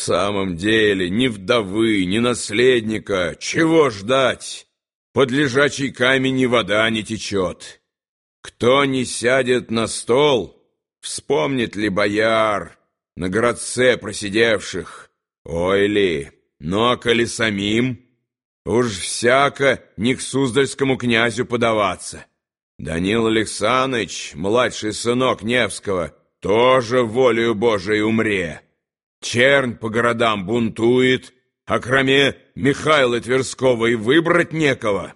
самом деле, ни вдовы, ни наследника, чего ждать? Под лежачий камень и вода не течет. Кто не сядет на стол, вспомнит ли бояр на городце просидевших? Ой ли, ну а коли самим, уж всяко не к Суздальскому князю подаваться. Данил Александрович, младший сынок Невского, тоже волею Божией умре. Чернь по городам бунтует, а кроме Михаила Тверского и выбрать некого.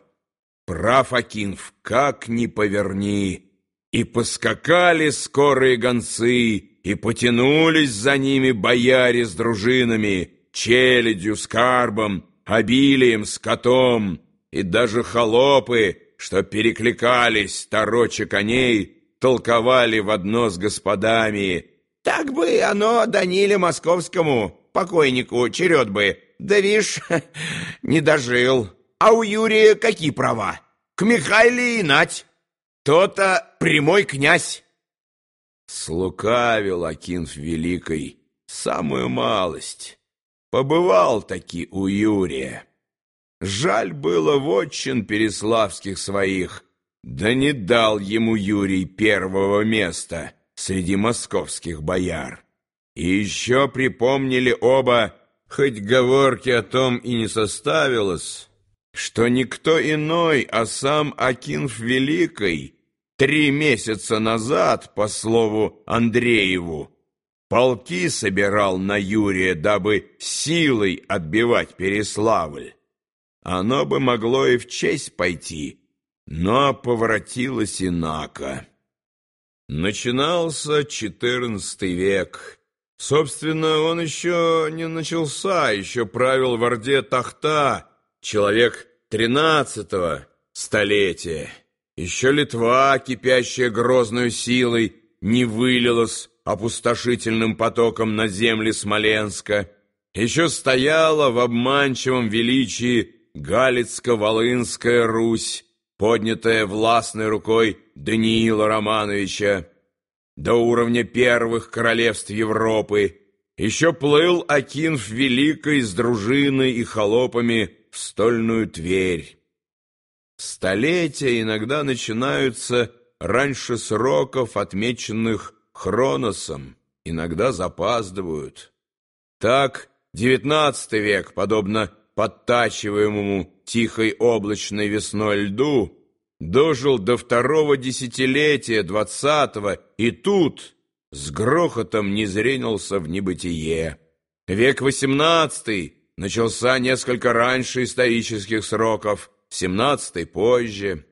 Прав Акинф, как ни поверни. И поскакали скорые гонцы, и потянулись за ними бояре с дружинами, челядью, скарбом, обилием, скотом, и даже холопы, что перекликались, тороча коней, толковали в одно с господами — так бы оно Даниле Московскому, покойнику, черед бы. Да вишь, не дожил. А у Юрия какие права? К Михайле и нать. То-то прямой князь. Слукавил Акинф Великой самую малость. Побывал таки у Юрия. Жаль было вотчин переславских своих, да не дал ему Юрий первого места — среди московских бояр. И еще припомнили оба, хоть говорки о том и не составилось, что никто иной, а сам Акинф Великий три месяца назад, по слову Андрееву, полки собирал на Юрия, дабы силой отбивать Переславль. Оно бы могло и в честь пойти, но поворотилось инако. Начинался четырнадцатый век. Собственно, он еще не начался, еще правил в Орде Тахта, человек тринадцатого столетия. Еще Литва, кипящая грозной силой, не вылилась опустошительным потоком на земли Смоленска. Еще стояла в обманчивом величии Галицко-Волынская Русь, поднятая властной рукой Даниила Романовича до уровня первых королевств Европы, еще плыл Акинф Великой с дружиной и холопами в стольную Тверь. Столетия иногда начинаются раньше сроков, отмеченных Хроносом, иногда запаздывают. Так, девятнадцатый век, подобно подтачиваемому тихой облачной весной льду, дожил до второго десятилетия двадцатого, и тут с грохотом не зренился в небытие. Век восемнадцатый начался несколько раньше исторических сроков, семнадцатый позже.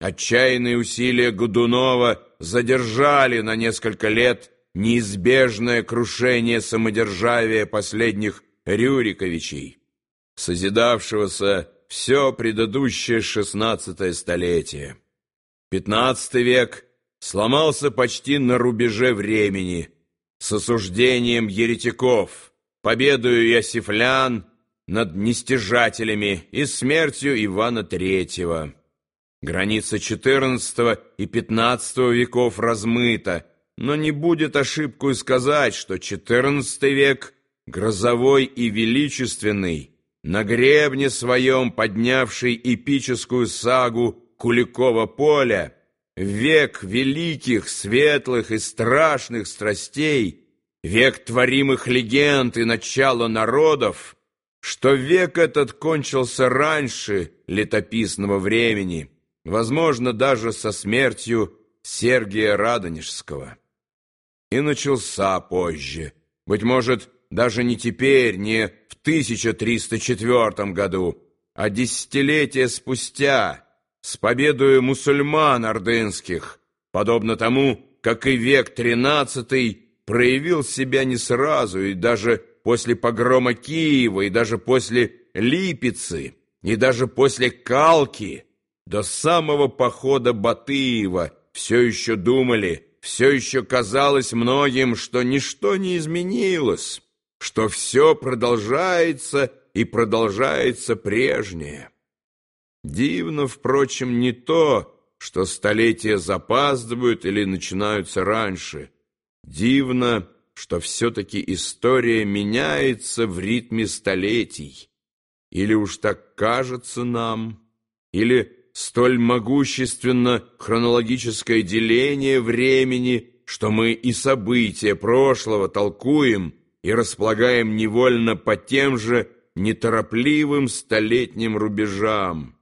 Отчаянные усилия Годунова задержали на несколько лет неизбежное крушение самодержавия последних Рюриковичей созидавшегося все предыдущее шестнадцатое столетие. Пятнадцатый век сломался почти на рубеже времени с осуждением еретиков, победою Иосифлян над нестяжателями и смертью Ивана Третьего. Граница XIV и XV веков размыта, но не будет ошибкой сказать, что XIV век грозовой и величественный – на гребне своем поднявший эпическую сагу Куликова поля, век великих, светлых и страшных страстей, век творимых легенд и начало народов, что век этот кончился раньше летописного времени, возможно, даже со смертью Сергия Радонежского. И начался позже, быть может, даже не теперь, не 1304 году, а десятилетия спустя, с победою мусульман ордынских, подобно тому, как и век XIII проявил себя не сразу, и даже после погрома Киева, и даже после Липицы, и даже после Калки, до самого похода Батыева все еще думали, все еще казалось многим, что ничто не изменилось, что все продолжается и продолжается прежнее. Дивно, впрочем, не то, что столетия запаздывают или начинаются раньше. Дивно, что все-таки история меняется в ритме столетий. Или уж так кажется нам, или столь могущественно хронологическое деление времени, что мы и события прошлого толкуем и располагаем невольно по тем же неторопливым столетним рубежам.